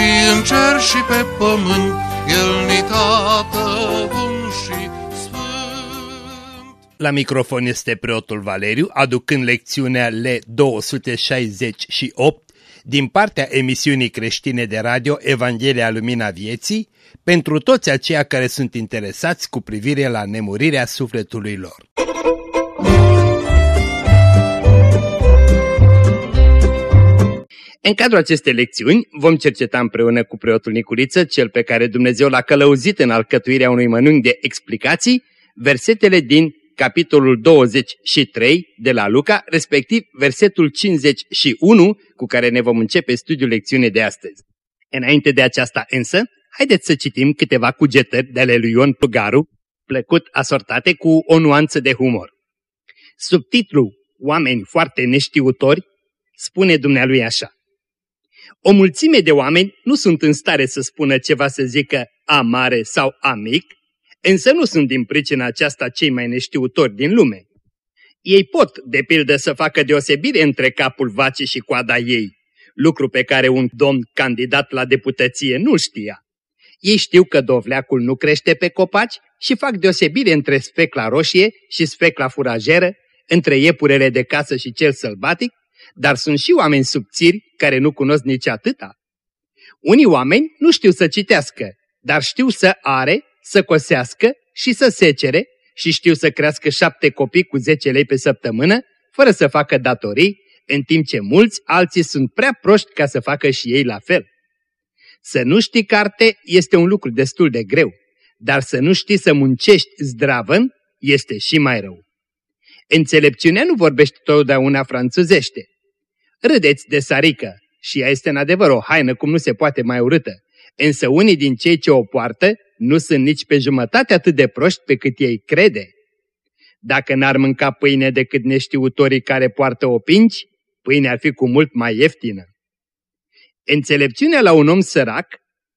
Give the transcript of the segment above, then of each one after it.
și în cer și pe pământ, El ni tată bun și sfânt. La microfon este preotul Valeriu, aducând lecțiunea L268 din partea emisiunii creștine de radio Evanghelia Lumina Vieții, pentru toți aceia care sunt interesați cu privire la nemurirea sufletului lor. În cadrul acestei lecțiuni vom cerceta împreună cu preotul Nicuriță, cel pe care Dumnezeu l-a călăuzit în alcătuirea unui mănânc de explicații, versetele din capitolul 23 de la Luca, respectiv versetul 51 cu care ne vom începe studiul lecțiunii de astăzi. Înainte de aceasta însă, haideți să citim câteva cugetări de ale lui Ion Plugaru, plăcut asortate cu o nuanță de humor. Subtitlul Oameni foarte neștiutori spune dumnealui așa. O mulțime de oameni nu sunt în stare să spună ceva să zică a mare sau a mic, însă nu sunt din pricina aceasta cei mai neștiutori din lume. Ei pot, de pildă, să facă deosebire între capul vacii și coada ei, lucru pe care un domn candidat la deputăție nu știa. Ei știu că dovleacul nu crește pe copaci și fac deosebire între specla roșie și specla furajeră, între iepurele de casă și cel sălbatic, dar sunt și oameni subțiri care nu cunosc nici atâta. Unii oameni nu știu să citească, dar știu să are, să cosească și să secere și știu să crească șapte copii cu 10 lei pe săptămână, fără să facă datorii, în timp ce mulți alții sunt prea proști ca să facă și ei la fel. Să nu știi carte este un lucru destul de greu, dar să nu știi să muncești zdravăn este și mai rău. Înțelepciunea nu vorbește totdeauna franțuzește. Râdeți de sarică și ea este în adevăr o haină cum nu se poate mai urâtă, însă unii din cei ce o poartă nu sunt nici pe jumătate atât de proști pe cât ei crede. Dacă n-ar mânca pâine decât neștiutorii care poartă opinci, pâinea ar fi cu mult mai ieftină. Înțelepciunea la un om sărac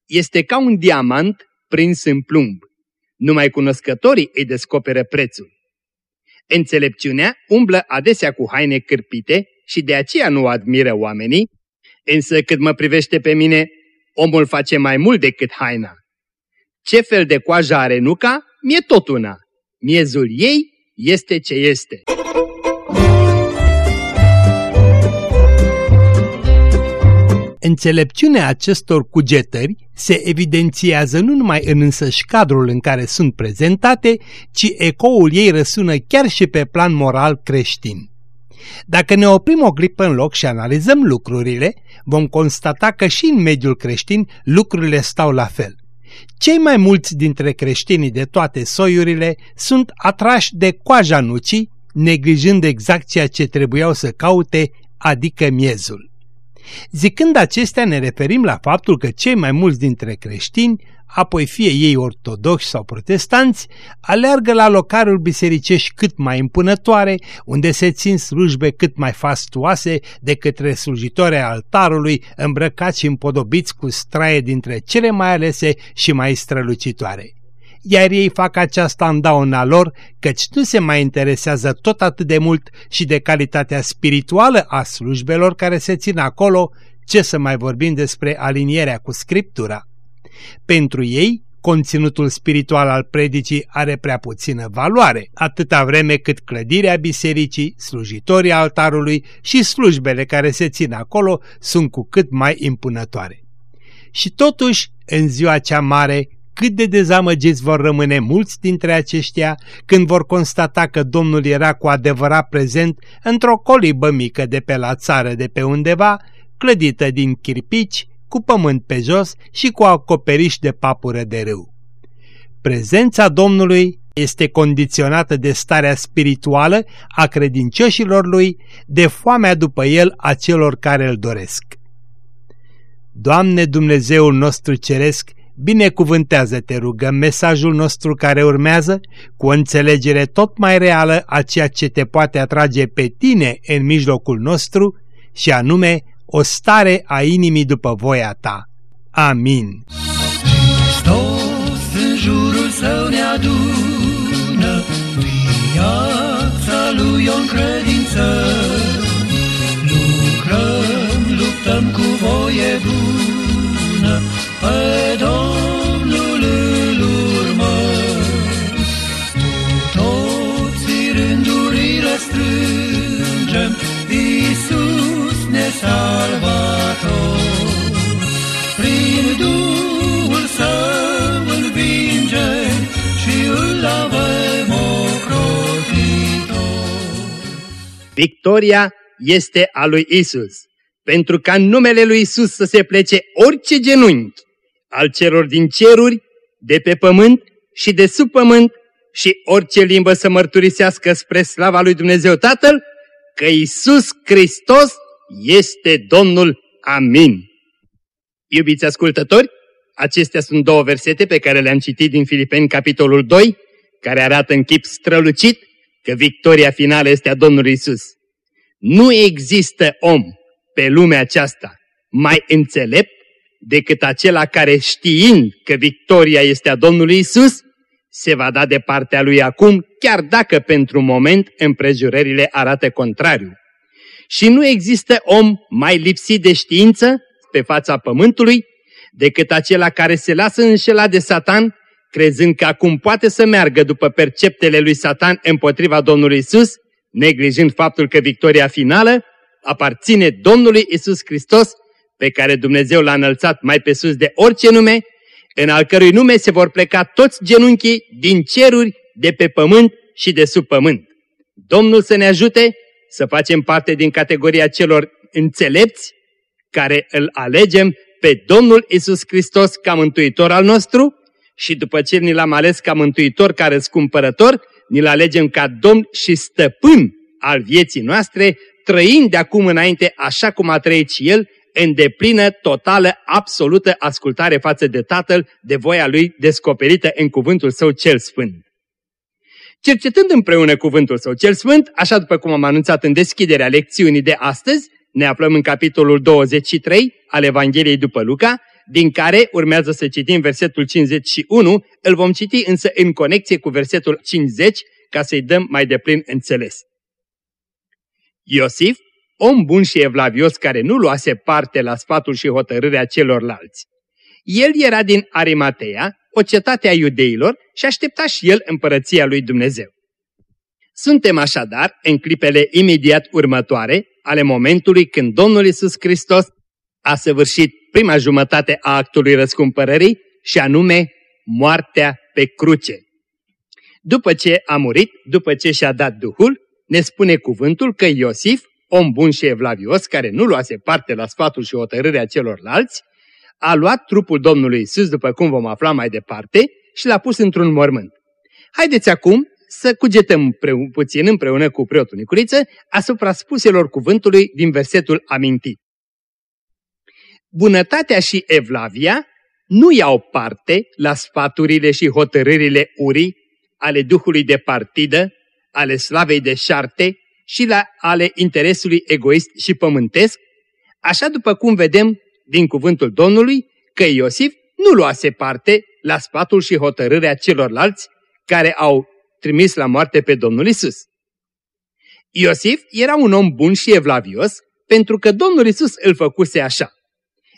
este ca un diamant prins în plumb. Numai cunoscătorii îi descoperă prețul. Înțelepciunea umblă adesea cu haine cârpite și de aceea nu o admiră oamenii, însă cât mă privește pe mine, omul face mai mult decât haina. Ce fel de coajă are nuca, mie tot una. Miezul ei este ce este. Înțelepciunea acestor cugetări se evidențiază nu numai în însăși cadrul în care sunt prezentate, ci ecoul ei răsună chiar și pe plan moral creștin. Dacă ne oprim o clipă în loc și analizăm lucrurile, vom constata că și în mediul creștin lucrurile stau la fel. Cei mai mulți dintre creștinii de toate soiurile sunt atrași de coaja nucii, neglijând exact ceea ce trebuiau să caute, adică miezul. Zicând acestea ne referim la faptul că cei mai mulți dintre creștini, apoi fie ei ortodoxi sau protestanți, aleargă la locaruri bisericești cât mai impunătoare, unde se țin slujbe cât mai fastuoase de către slujitori altarului, îmbrăcați și împodobiți cu straie dintre cele mai alese și mai strălucitoare iar ei fac aceasta în dauna lor, căci nu se mai interesează tot atât de mult și de calitatea spirituală a slujbelor care se țin acolo, ce să mai vorbim despre alinierea cu Scriptura. Pentru ei, conținutul spiritual al predicii are prea puțină valoare, atâta vreme cât clădirea bisericii, slujitorii altarului și slujbele care se țin acolo sunt cu cât mai impunătoare. Și totuși, în ziua cea mare, cât de dezamăgiți vor rămâne mulți dintre aceștia când vor constata că Domnul era cu adevărat prezent într-o colibă mică de pe la țară de pe undeva, clădită din chirpici, cu pământ pe jos și cu acoperiș de papură de râu. Prezența Domnului este condiționată de starea spirituală a credincioșilor lui, de foamea după el a celor care îl doresc. Doamne Dumnezeul nostru Ceresc, binecuvântează, te rugăm, mesajul nostru care urmează cu o înțelegere tot mai reală a ceea ce te poate atrage pe tine în mijlocul nostru și anume o stare a inimii după voia ta. Amin. Hristos în jurul său ne adună, viața lui o credință. Lucrăm, luptăm cu voie bună, salvator. Prin Duhul Său învingem și îl avem ocrotitor. Victoria este a lui Isus, pentru ca în numele lui Isus să se plece orice genunchi al celor din ceruri, de pe pământ și de sub pământ și orice limbă să mărturisească spre slava lui Dumnezeu Tatăl că Isus Hristos este Domnul. Amin. Iubiți ascultători, acestea sunt două versete pe care le-am citit din Filipeni, capitolul 2, care arată în chip strălucit că victoria finală este a Domnului Isus. Nu există om pe lumea aceasta mai înțelept decât acela care știind că victoria este a Domnului Isus, se va da de partea lui acum, chiar dacă pentru moment împrejurările arată contrariu. Și nu există om mai lipsit de știință pe fața pământului decât acela care se lasă înșelat de Satan, crezând că acum poate să meargă după perceptele lui Satan împotriva Domnului Isus, neglijând faptul că victoria finală aparține Domnului Isus Hristos, pe care Dumnezeu l-a înălțat mai pe sus de orice nume, în al cărui nume se vor pleca toți genunchii din ceruri, de pe pământ și de sub pământ. Domnul să ne ajute să facem parte din categoria celor înțelepți, care îl alegem pe Domnul Isus Hristos ca mântuitor al nostru și după ce ni l-am ales ca mântuitor, ca răscumpărător, ni-l alegem ca Domn și stăpân al vieții noastre, trăind de acum înainte așa cum a trăit și El, în deplină, totală, absolută ascultare față de Tatăl, de voia Lui descoperită în cuvântul Său cel Sfânt. Cercetând împreună cuvântul Său cel Sfânt, așa după cum am anunțat în deschiderea lecțiunii de astăzi, ne aflăm în capitolul 23 al Evangheliei după Luca, din care urmează să citim versetul 51, îl vom citi însă în conexie cu versetul 50, ca să-i dăm mai deplin înțeles. Iosif, om bun și evlavios care nu luase parte la sfatul și hotărârea celorlalți. El era din Arimatea, o cetate a iudeilor și aștepta și el împărăția lui Dumnezeu. Suntem așadar în clipele imediat următoare ale momentului când Domnul Isus Hristos a săvârșit prima jumătate a actului răscumpărării și anume moartea pe cruce. După ce a murit, după ce și-a dat Duhul, ne spune cuvântul că Iosif, om bun și evlavios, care nu luase parte la sfatul și hotărârea celorlalți, a luat trupul Domnului Isus, după cum vom afla mai departe, și l-a pus într-un mormânt. Haideți acum să cugetăm împreună, puțin împreună cu preotul Nicuriță asupra spuselor cuvântului din versetul amintit. Bunătatea și evlavia nu iau parte la sfaturile și hotărârile urii ale Duhului de partidă, ale slavei de șarte și la ale interesului egoist și pământesc, așa după cum vedem din cuvântul Domnului că Iosif nu luase parte la sfatul și hotărârea celorlalți care au trimis la moarte pe Domnul Isus. Iosif era un om bun și evlavios pentru că Domnul Isus îl făcuse așa.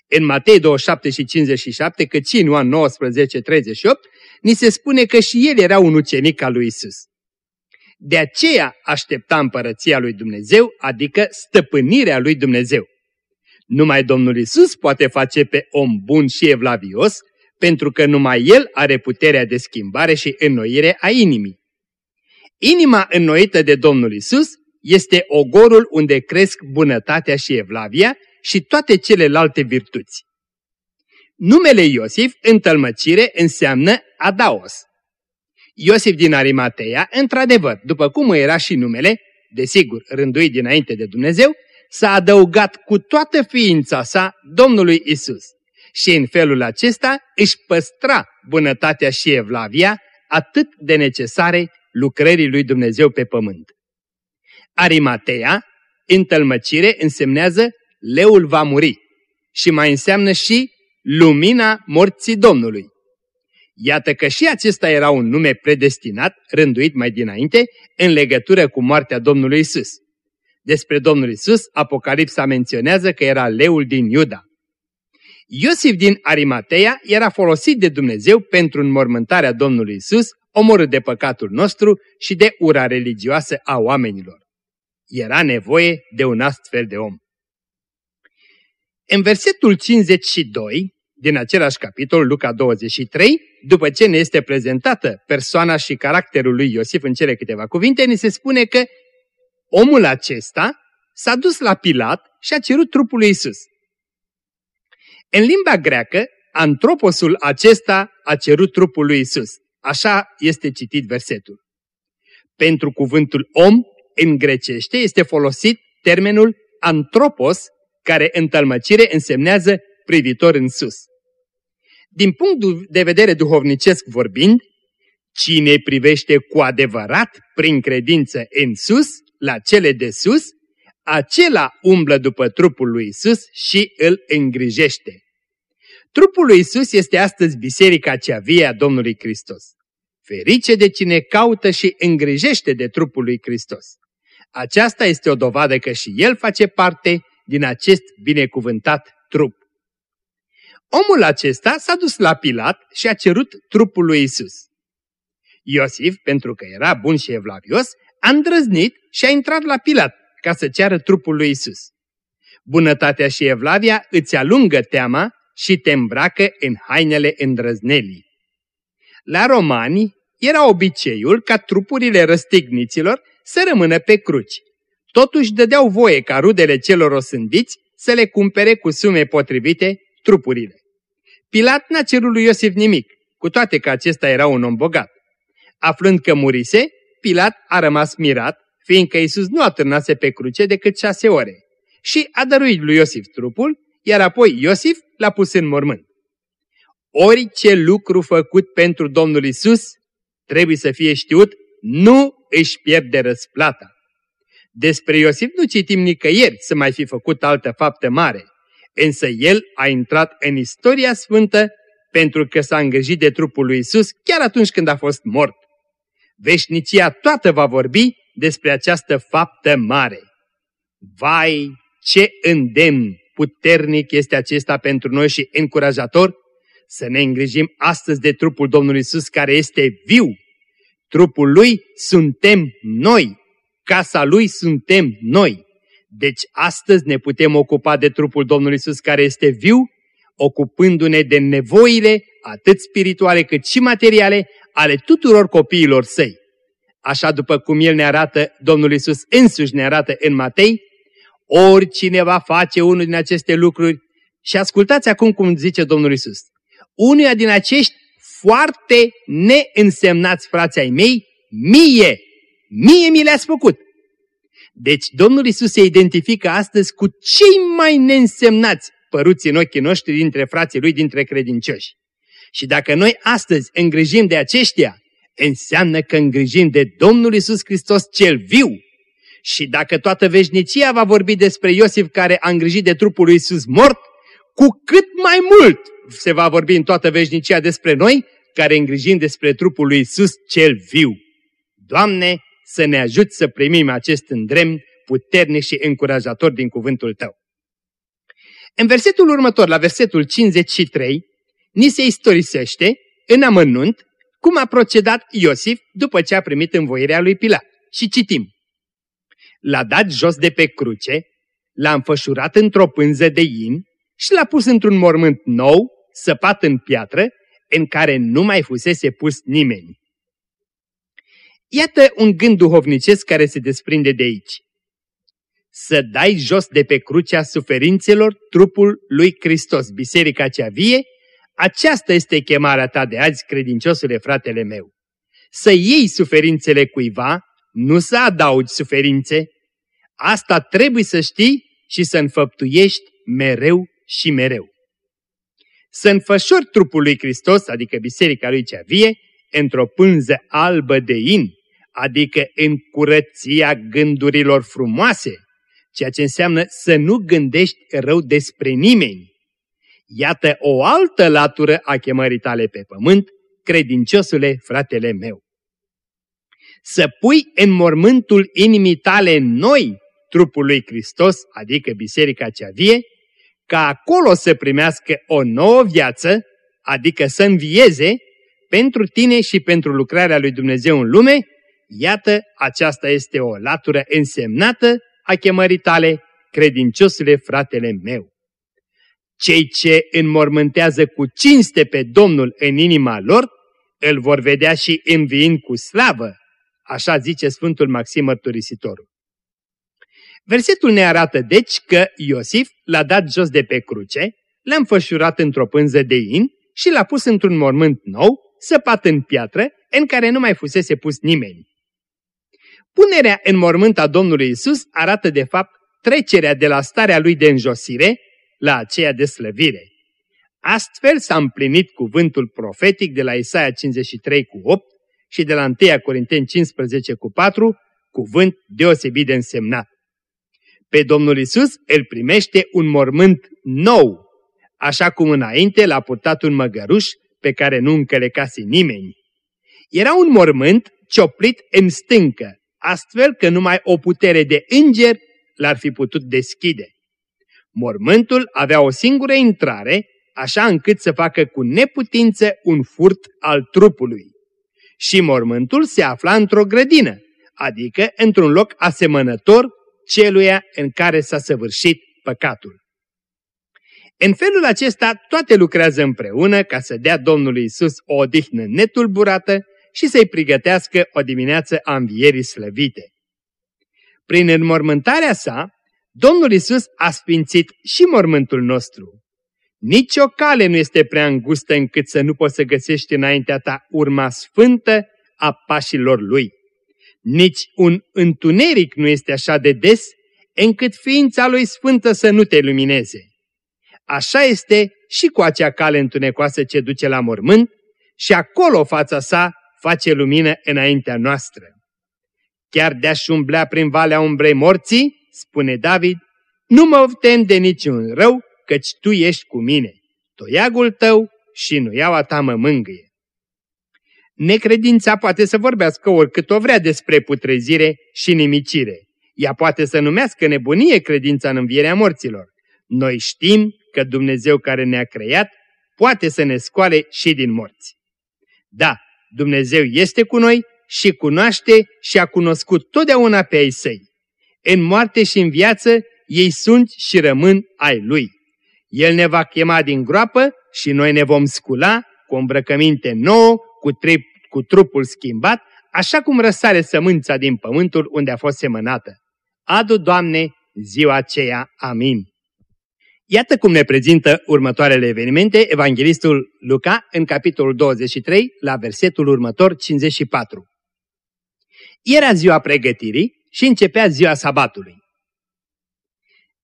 În Matei 27 și 57, cât și în Ioan 19, 38, ni se spune că și el era un ucenic al lui Isus. De aceea aștepta împărăția lui Dumnezeu, adică stăpânirea lui Dumnezeu. Numai Domnul Isus poate face pe om bun și evlavios, pentru că numai El are puterea de schimbare și înnoire a inimii. Inima înnoită de Domnul Isus este ogorul unde cresc bunătatea și evlavia și toate celelalte virtuți. Numele Iosif în tălmăcire înseamnă Adaos. Iosif din Arimatea, într-adevăr, după cum era și numele, desigur, rânduit dinainte de Dumnezeu, s-a adăugat cu toată ființa sa Domnului Isus și în felul acesta își păstra bunătatea și evlavia atât de necesare lucrării lui Dumnezeu pe pământ. Arimatea, întâlmăcire, însemnează leul va muri și mai înseamnă și lumina morții Domnului. Iată că și acesta era un nume predestinat, rânduit mai dinainte, în legătură cu moartea Domnului Isus. Despre Domnul Isus, Apocalipsa menționează că era leul din Iuda. Iosif din Arimatea era folosit de Dumnezeu pentru înmormântarea Domnului Isus, omorât de păcatul nostru și de ura religioasă a oamenilor. Era nevoie de un astfel de om. În versetul 52 din același capitol, Luca 23, după ce ne este prezentată persoana și caracterul lui Iosif în cele câteva cuvinte, ne se spune că omul acesta s-a dus la Pilat și a cerut trupul lui Isus. În limba greacă, antroposul acesta a cerut trupul lui Isus. Așa este citit versetul. Pentru cuvântul om, în grecește, este folosit termenul antropos, care în tălmăcire însemnează privitor în sus. Din punct de vedere duhovnicesc vorbind, cine privește cu adevărat, prin credință în sus, la cele de sus, acela umblă după trupul lui Isus și îl îngrijește. Trupul lui Isus este astăzi biserica cea vie a Domnului Hristos. Ferice de cine caută și îngrijește de trupul lui Hristos. Aceasta este o dovadă că și el face parte din acest binecuvântat trup. Omul acesta s-a dus la Pilat și a cerut trupul lui Isus. Iosif, pentru că era bun și evlavios, a îndrăznit și a intrat la Pilat ca să ceară trupul lui Isus. Bunătatea și evlavia îți alungă teama și te îmbracă în hainele îndrăznelii. La romani era obiceiul ca trupurile răstigniților să rămână pe cruci. Totuși dădeau voie ca rudele celor osândiți să le cumpere cu sume potrivite trupurile. Pilat n-a cerut lui Iosif nimic, cu toate că acesta era un om bogat. Aflând că murise, Pilat a rămas mirat, fiindcă Iisus nu atârnase pe cruce decât șase ore. Și a dăruit lui Iosif trupul, iar apoi Iosif l-a pus în mormânt. Orice lucru făcut pentru Domnul Isus trebuie să fie știut, nu își pierde răsplata. Despre Iosif nu citim nicăieri să mai fi făcut altă faptă mare, însă el a intrat în istoria sfântă pentru că s-a îngrijit de trupul lui Isus chiar atunci când a fost mort. Veșnicia toată va vorbi despre această faptă mare. Vai, ce îndemn puternic este acesta pentru noi și încurajator să ne îngrijim astăzi de trupul Domnului Isus care este viu. Trupul Lui suntem noi, casa Lui suntem noi. Deci astăzi ne putem ocupa de trupul Domnului Isus care este viu, ocupându-ne de nevoile atât spirituale cât și materiale ale tuturor copiilor săi. Așa după cum El ne arată, Domnul Isus însuși ne arată în Matei, oricine va face unul din aceste lucruri, și ascultați acum cum zice Domnul Isus, unuia din acești foarte neînsemnați frații ai mei, mie, mie mi le-ați făcut. Deci Domnul Isus se identifică astăzi cu cei mai neînsemnați păruți în ochii noștri dintre frații Lui, dintre credincioși. Și dacă noi astăzi îngrijim de aceștia, înseamnă că îngrijim de Domnul Isus Hristos cel viu. Și dacă toată veșnicia va vorbi despre Iosif care a îngrijit de trupul lui Isus mort, cu cât mai mult se va vorbi în toată veșnicia despre noi, care îngrijim despre trupul lui Isus cel viu. Doamne, să ne ajut să primim acest îndremn puternic și încurajator din cuvântul Tău. În versetul următor, la versetul 53, ni se istorisește, în amănunt, cum a procedat Iosif după ce a primit învoirea lui Pilat. Și citim. L-a dat jos de pe cruce, l-a înfășurat într-o pânză de in și l-a pus într-un mormânt nou, săpat în piatră, în care nu mai fusese pus nimeni. Iată un gând duhovnicesc care se desprinde de aici. Să dai jos de pe crucea suferințelor trupul lui Hristos, biserica cea vie, aceasta este chemarea ta de azi, credinciosule fratele meu. Să iei suferințele cuiva, nu să adaugi suferințe. Asta trebuie să știi și să înfăptuiești mereu și mereu. Să înfășori trupul lui Hristos, adică biserica lui cea vie, într-o pânză albă de in, adică în curăția gândurilor frumoase, ceea ce înseamnă să nu gândești rău despre nimeni. Iată o altă latură a chemării tale pe pământ, credinciosule fratele meu. Să pui în mormântul inimii tale noi trupul lui Hristos, adică biserica cea vie, ca acolo să primească o nouă viață, adică să învieze, pentru tine și pentru lucrarea lui Dumnezeu în lume, iată, aceasta este o latură însemnată a chemării tale, credinciosule fratele meu. Cei ce înmormântează cu cinste pe Domnul în inima lor, îl vor vedea și înviind cu slavă, așa zice Sfântul Maxim Mărturisitorul. Versetul ne arată deci că Iosif l-a dat jos de pe cruce, l-a înfășurat într-o pânză de in și l-a pus într-un mormânt nou, săpat în piatră, în care nu mai fusese pus nimeni. Punerea în mormânt a Domnului Isus arată de fapt trecerea de la starea lui de înjosire la aceea de slăvire. Astfel s-a împlinit cuvântul profetic de la Isaia 53 cu 8 și de la 1 Corinteni 15 cu 4, cuvânt deosebit de însemnat. Pe Domnul Isus îl primește un mormânt nou, așa cum înainte l-a purtat un măgăruș pe care nu încălecase nimeni. Era un mormânt cioplit în stâncă, astfel că numai o putere de înger l-ar fi putut deschide. Mormântul avea o singură intrare, așa încât să facă cu neputință un furt al trupului. Și mormântul se afla într-o grădină, adică într-un loc asemănător celuia în care s-a săvârșit păcatul. În felul acesta toate lucrează împreună ca să dea Domnului Isus o odihnă netulburată și să-i pregătească o dimineață a învierii slăvite. Prin înmormântarea sa, Domnul Isus a sfințit și mormântul nostru. Nici o cale nu este prea îngustă încât să nu poți să găsești înaintea ta urma sfântă a pașilor lui. Nici un întuneric nu este așa de des încât ființa lui sfântă să nu te lumineze. Așa este și cu acea cale întunecoasă ce duce la mormânt și acolo fața sa face lumină înaintea noastră. Chiar de-aș umblea prin valea umbrei morții, spune David, nu mă tem de niciun rău, căci tu ești cu mine. Toiagul tău și nuiaua ta mă mângâie. Necredința poate să vorbească oricât o vrea despre putrezire și nimicire. Ea poate să numească nebunie credința în învierea morților. Noi știm că Dumnezeu care ne-a creat poate să ne scoale și din morți. Da, Dumnezeu este cu noi și cunoaște și a cunoscut totdeauna pe ai săi. În moarte și în viață, ei sunt și rămân ai Lui. El ne va chema din groapă și noi ne vom scula cu îmbrăcăminte nouă, cu, tri, cu trupul schimbat, așa cum răsare sămânța din pământul unde a fost semănată. Adu, Doamne, ziua aceea. Amin. Iată cum ne prezintă următoarele evenimente Evanghelistul Luca în capitolul 23, la versetul următor 54. Era ziua pregătirii și începea ziua sabatului.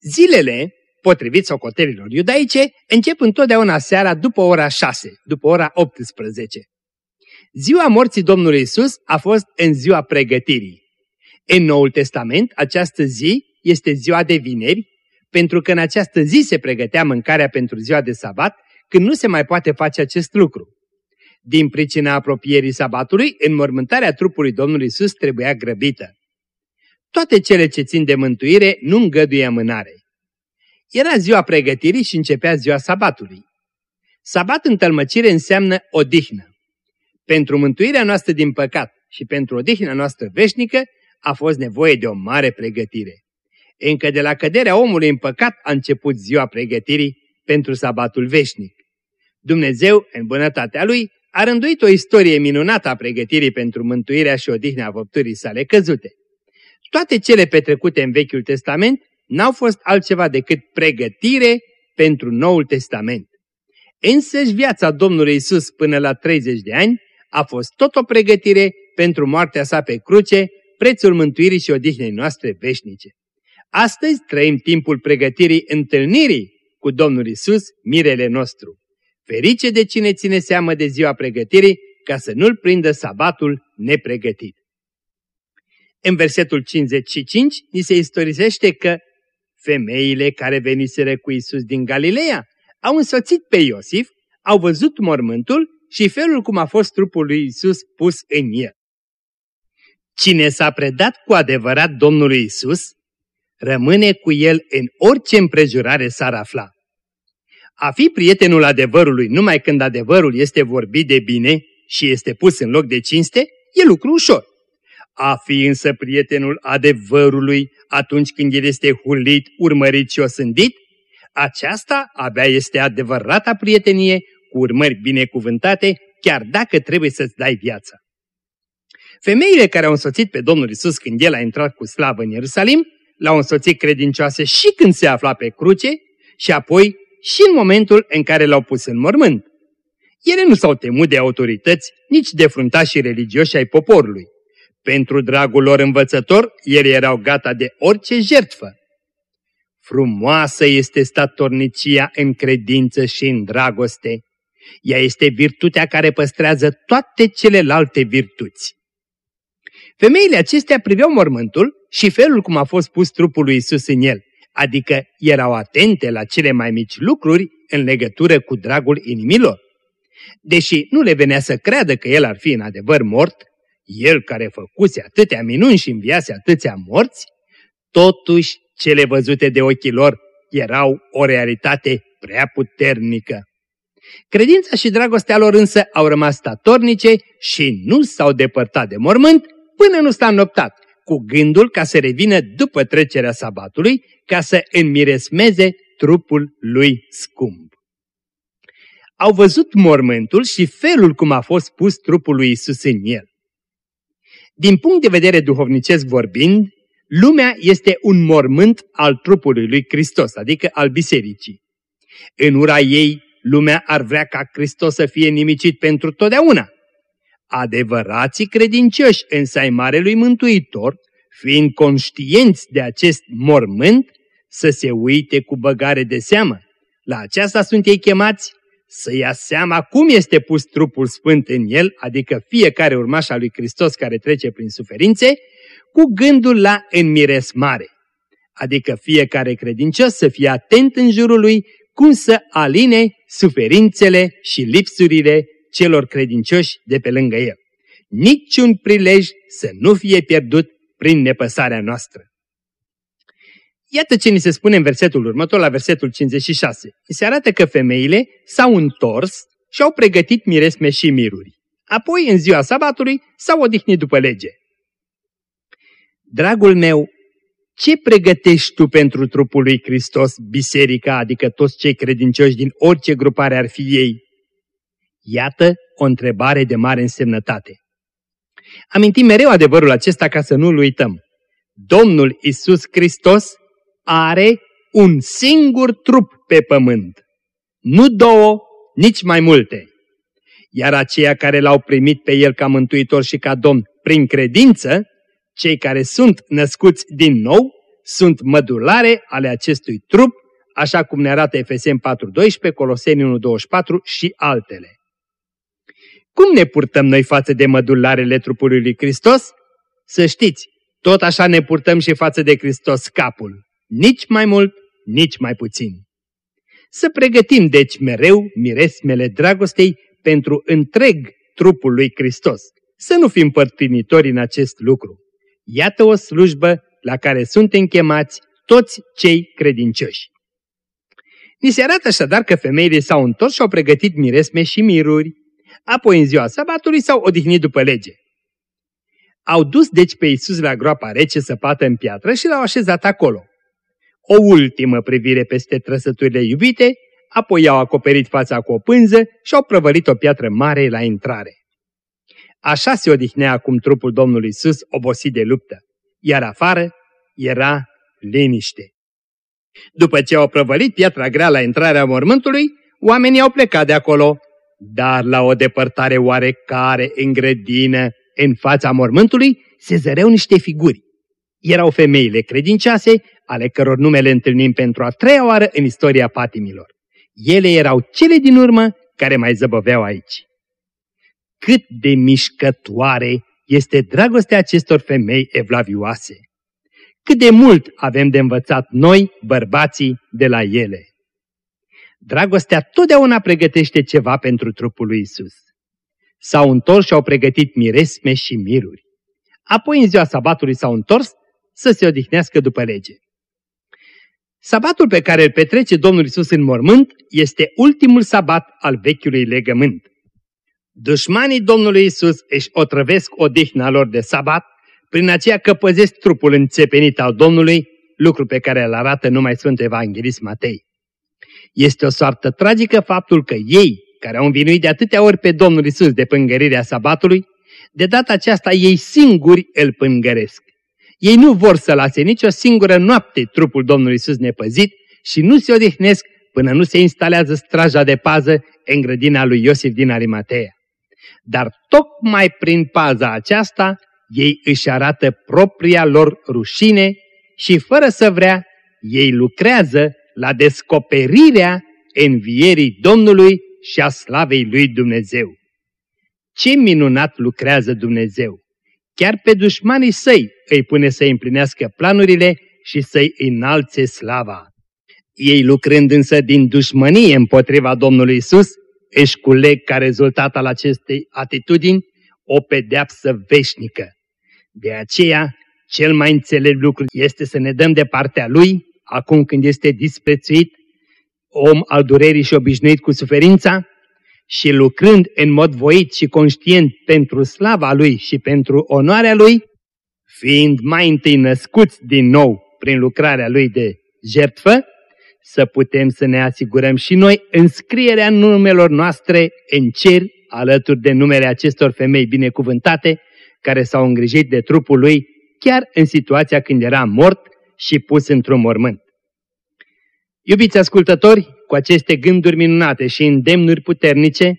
Zilele, potrivit socotelilor iudaice, încep întotdeauna seara după ora 6, după ora 18. Ziua morții Domnului Isus a fost în ziua pregătirii. În Noul Testament, această zi este ziua de vineri, pentru că în această zi se pregătea mâncarea pentru ziua de sabat, când nu se mai poate face acest lucru. Din pricina apropierii sabatului, înmormântarea trupului Domnului Isus trebuia grăbită. Toate cele ce țin de mântuire nu îngăduie amânare. Era ziua pregătirii și începea ziua sabatului. Sabat în tălmăcire înseamnă odihnă. Pentru mântuirea noastră din păcat și pentru odihna noastră veșnică a fost nevoie de o mare pregătire. Încă de la căderea omului în păcat a început ziua pregătirii pentru sabatul veșnic. Dumnezeu, în bunătatea Lui, a rânduit o istorie minunată a pregătirii pentru mântuirea și odihnea văpturii sale căzute. Toate cele petrecute în Vechiul Testament n-au fost altceva decât pregătire pentru Noul Testament. Însăși viața Domnului Isus până la 30 de ani a fost tot o pregătire pentru moartea sa pe cruce, prețul mântuirii și odihnei noastre veșnice. Astăzi trăim timpul pregătirii întâlnirii cu Domnul Isus, mirele nostru. Ferice de cine ține seamă de ziua pregătirii, ca să nu-l prindă sabatul nepregătit. În versetul 55 ni se istorisește că femeile care veniseră cu Isus din Galileea au însoțit pe Iosif, au văzut mormântul și felul cum a fost trupul lui Isus pus în el. Cine s-a predat cu adevărat Domnului Isus, rămâne cu el în orice împrejurare s-ar afla. A fi prietenul adevărului numai când adevărul este vorbit de bine și este pus în loc de cinste, e lucru ușor. A fi însă prietenul adevărului atunci când el este hulit, urmărit și osândit, aceasta abia este adevărata prietenie cu urmări binecuvântate, chiar dacă trebuie să-ți dai viața. Femeile care au însoțit pe Domnul Isus când El a intrat cu slavă în Ierusalim, l-au însoțit credincioase și când se afla pe cruce și apoi și în momentul în care l-au pus în mormânt. Ele nu s-au temut de autorități, nici de fruntașii religioși ai poporului. Pentru dragul lor învățător, ele erau gata de orice jertfă. Frumoasă este statornicia în credință și în dragoste. Ea este virtutea care păstrează toate celelalte virtuți. Femeile acestea priveau mormântul și felul cum a fost pus trupul lui Isus în el, adică erau atente la cele mai mici lucruri în legătură cu dragul inimilor. Deși nu le venea să creadă că el ar fi în adevăr mort, el care făcuse atâtea minuni și înviase atâția morți, totuși cele văzute de ochii lor erau o realitate prea puternică. Credința și dragostea lor însă au rămas statornice și nu s-au depărtat de mormânt până nu s-a înnoptat, cu gândul ca să revină după trecerea sabatului, ca să înmiresmeze trupul lui scump. Au văzut mormântul și felul cum a fost pus trupul lui Isus în el. Din punct de vedere duhovnicesc vorbind, lumea este un mormânt al trupului lui Hristos, adică al bisericii. În ura ei, lumea ar vrea ca Hristos să fie nimicit pentru totdeauna. Adevărații credincioși în ai lui Mântuitor, fiind conștienți de acest mormânt, să se uite cu băgare de seamă. La aceasta sunt ei chemați să ia seama cum este pus trupul sfânt în el, adică fiecare urmaș al lui Hristos care trece prin suferințe, cu gândul la înmiresmare. Adică fiecare credincios să fie atent în jurul lui cum să aline suferințele și lipsurile celor credincioși de pe lângă el. Niciun prilej să nu fie pierdut prin nepăsarea noastră. Iată ce ni se spune în versetul următor, la versetul 56. Mi se arată că femeile s-au întors și au pregătit miresme și miruri. Apoi, în ziua sabatului, s-au odihnit după lege. Dragul meu, ce pregătești tu pentru trupul lui Hristos, biserica, adică toți cei credincioși din orice grupare ar fi ei? Iată o întrebare de mare însemnătate. Amintim mereu adevărul acesta ca să nu-l uităm. Domnul Isus Hristos are un singur trup pe pământ. Nu două, nici mai multe. Iar aceia care l-au primit pe El ca mântuitor și ca Domn prin credință, cei care sunt născuți din nou, sunt mădulare ale acestui trup, așa cum ne arată Efesem 4.12, Coloseni 1.24 și altele. Cum ne purtăm noi față de mădularele trupului lui Hristos? Să știți, tot așa ne purtăm și față de Hristos capul nici mai mult, nici mai puțin. Să pregătim deci mereu miresmele dragostei pentru întreg trupul lui Hristos. Să nu fim părtinitori în acest lucru. Iată o slujbă la care suntem chemați toți cei credincioși. Ni se arată așadar că femeile s-au întors și au pregătit miresme și miruri. Apoi în ziua sabatului s-au odihnit după lege. Au dus deci pe Iisus la groapa rece săpată în piatră și l-au așezat acolo o ultimă privire peste trăsăturile iubite, apoi i-au acoperit fața cu o pânză și au prăvălit o piatră mare la intrare. Așa se odihnea acum trupul Domnului Isus, obosit de luptă, iar afară era liniște. După ce au prăvălit piatra grea la intrarea mormântului, oamenii au plecat de acolo, dar la o depărtare oarecare în grădină, în fața mormântului, se zăreau niște figuri. erau femeile credincioase, ale căror numele întâlnim pentru a treia oară în istoria patimilor. Ele erau cele din urmă care mai zăbăveau aici. Cât de mișcătoare este dragostea acestor femei evlavioase! Cât de mult avem de învățat noi, bărbații, de la ele! Dragostea totdeauna pregătește ceva pentru trupul lui Isus. S-au întors și au pregătit miresme și miruri. Apoi în ziua sabatului s-au întors să se odihnească după lege. Sabatul pe care îl petrece Domnul Isus în mormânt este ultimul sabat al vechiului legământ. Dușmanii Domnului Isus își otrăvesc odihna lor de sabat prin aceea că păzesc trupul înțepenit al Domnului, lucru pe care îl arată numai Sfântul Evanghelist Matei. Este o soartă tragică faptul că ei, care au învinuit de atâtea ori pe Domnul Isus de pângărirea sabatului, de data aceasta ei singuri îl pângăresc. Ei nu vor să lase nicio singură noapte trupul Domnului Isus nepăzit și nu se odihnesc până nu se instalează straja de pază în grădina lui Iosif din Arimatea. Dar tocmai prin paza aceasta, ei își arată propria lor rușine și fără să vrea, ei lucrează la descoperirea învierii Domnului și a slavei lui Dumnezeu. Ce minunat lucrează Dumnezeu! Chiar pe dușmanii săi îi pune să împlinească planurile și să-i înalțe slava. Ei lucrând însă din dușmănie împotriva Domnului Isus, își culeg ca rezultat al acestei atitudini o pedeapsă veșnică. De aceea, cel mai înțelept lucru este să ne dăm de partea Lui, acum când este disprețuit, om al durerii și obișnuit cu suferința, și lucrând în mod voit și conștient pentru slava Lui și pentru onoarea Lui, fiind mai întâi născuți din nou prin lucrarea Lui de jertfă, să putem să ne asigurăm și noi înscrierea numelor noastre în cer, alături de numele acestor femei binecuvântate, care s-au îngrijit de trupul lui chiar în situația când era mort și pus într-un mormânt. Iubiți ascultători, cu aceste gânduri minunate și îndemnuri puternice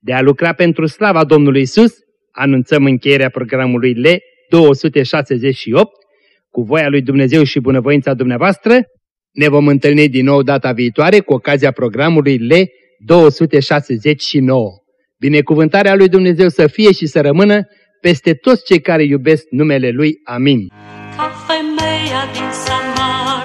de a lucra pentru slava Domnului Isus, anunțăm încheierea programului L268, cu voia lui Dumnezeu și bunăvoința dumneavoastră, ne vom întâlni din nou data viitoare cu ocazia programului L269. Binecuvântarea lui Dumnezeu să fie și să rămână peste toți cei care iubesc numele Lui. Amin. Ca femeia din Samar la pântână,